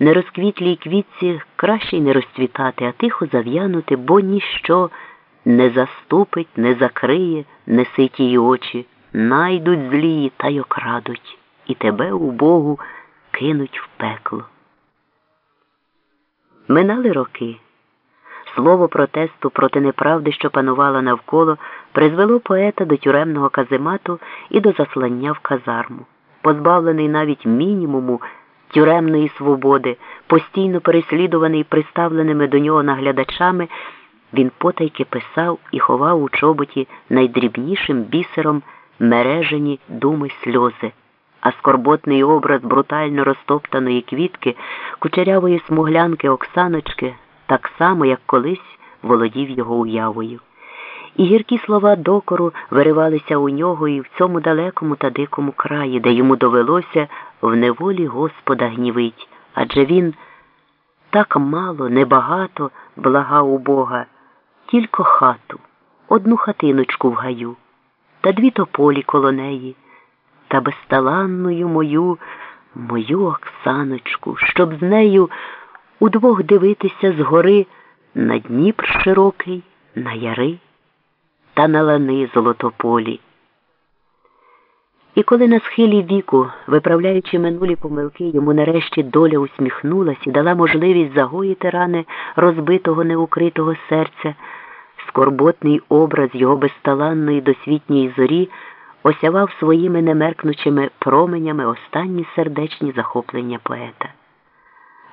нерозквітлій квітці краще й не розцвітати, а тихо зав'янути, бо ніщо не заступить, не закриє, не ситії очі, найдуть злії та й окрадуть, і тебе, убогу, кинуть в пекло. Минали роки. Слово протесту проти неправди, що панувала навколо, призвело поета до тюремного каземату і до заслання в казарму. Позбавлений навіть мінімуму тюремної свободи, постійно переслідуваний приставленими до нього наглядачами, він потайки писав і ховав у чоботі найдрібнішим бісером мережені думи сльози, а скорботний образ брутально розтоптаної квітки, кучерявої смуглянки Оксаночки так само, як колись володів його уявою. І гіркі слова докору виривалися у нього і в цьому далекому та дикому краї, де йому довелося в неволі Господа гнівить, адже він так мало, небагато благав у Бога, тільки хату, одну хатиночку в гаю, та дві тополі коло неї, та безталанною мою, мою Оксаночку, щоб з нею удвох дивитися згори на Дніпр широкий, на яри та на лани золотополі. І коли на схилі віку, виправляючи минулі помилки, йому нарешті доля усміхнулась і дала можливість загоїти рани розбитого неукритого серця, скорботний образ його безталанної досвітньої зорі осявав своїми немеркнучими променями останні сердечні захоплення поета.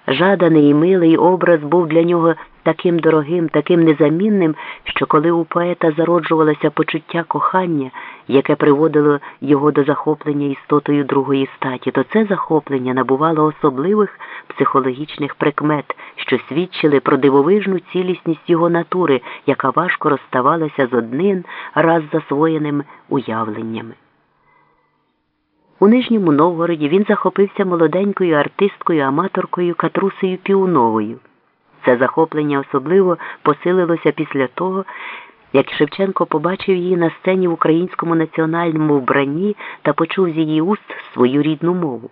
Жаданий і милий образ був для нього таким дорогим, таким незамінним, що коли у поета зароджувалося почуття кохання, яке приводило його до захоплення істотою другої статі, то це захоплення набувало особливих психологічних прикмет, що свідчили про дивовижну цілісність його натури, яка важко розставалася з одним раз засвоєним уявленнями. У Нижньому Новгороді він захопився молоденькою артисткою аматоркою Катрусею Піуновою. Це захоплення особливо посилилося після того, як Шевченко побачив її на сцені в українському національному вбранні та почув з її уст свою рідну мову.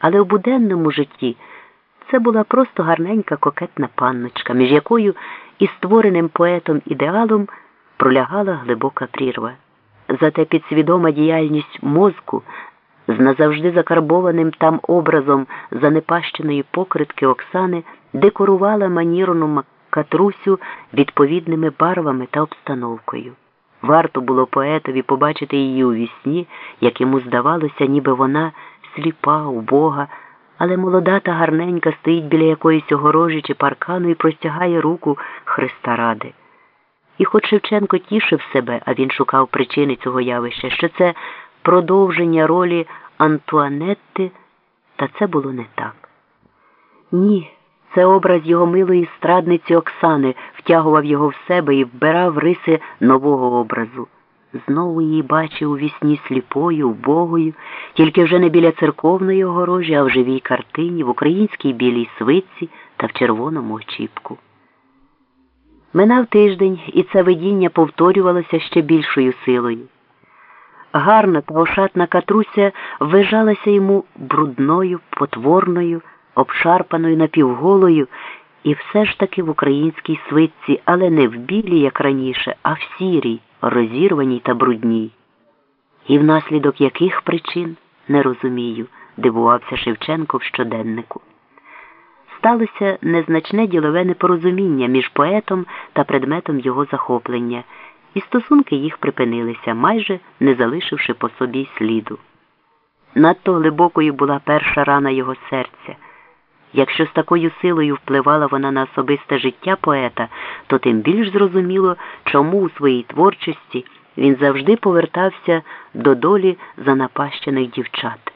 Але в буденному житті це була просто гарненька кокетна панночка, між якою і створеним поетом ідеалом пролягала глибока прірва. Зате підсвідома діяльність мозку з назавжди закарбованим там образом занепащеної покритки Оксани декорувала манірну Катрусю відповідними барвами та обстановкою. Варто було поетові побачити її у вісні, як йому здавалося, ніби вона сліпа, убога, але молода та гарненька стоїть біля якоїсь огорожі чи паркану і простягає руку Христа ради. І хоч Шевченко тішив себе, а він шукав причини цього явища, що це продовження ролі Антуанетти, та це було не так. Ні, це образ його милої страдниці Оксани втягував його в себе і вбирав риси нового образу. Знову її бачив у вісні сліпою, вбогою, тільки вже не біля церковної огорожі, а в живій картині, в українській білій свитці та в червоному очіпку. Минав тиждень, і це видіння повторювалося ще більшою силою. Гарна та ошатна катруся вижалася йому брудною, потворною, обшарпаною напівголою, і все ж таки в українській свитці, але не в білій, як раніше, а в сірій, розірваній та брудній. І внаслідок яких причин не розумію, дивувався Шевченко в щоденнику. Сталося незначне ділове непорозуміння між поетом та предметом його захоплення і стосунки їх припинилися, майже не залишивши по собі сліду. Надто глибокою була перша рана його серця. Якщо з такою силою впливала вона на особисте життя поета, то тим більш зрозуміло, чому у своїй творчості він завжди повертався до долі занапащених дівчат.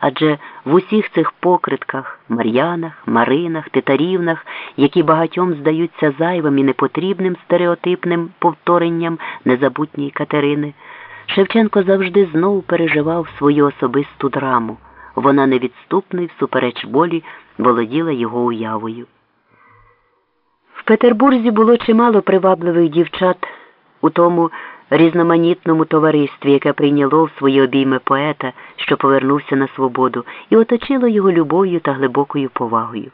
Адже в усіх цих покритках, Мар'янах, Маринах, Титарівнах, які багатьом здаються зайвим і непотрібним стереотипним повторенням незабутньої Катерини, Шевченко завжди знову переживав свою особисту драму. Вона невідступно і всупереч болі володіла його уявою. В Петербурзі було чимало привабливих дівчат у тому різноманітному товаристві, яке прийняло в свої обійми поета, що повернувся на свободу, і оточило його любов'ю та глибокою повагою.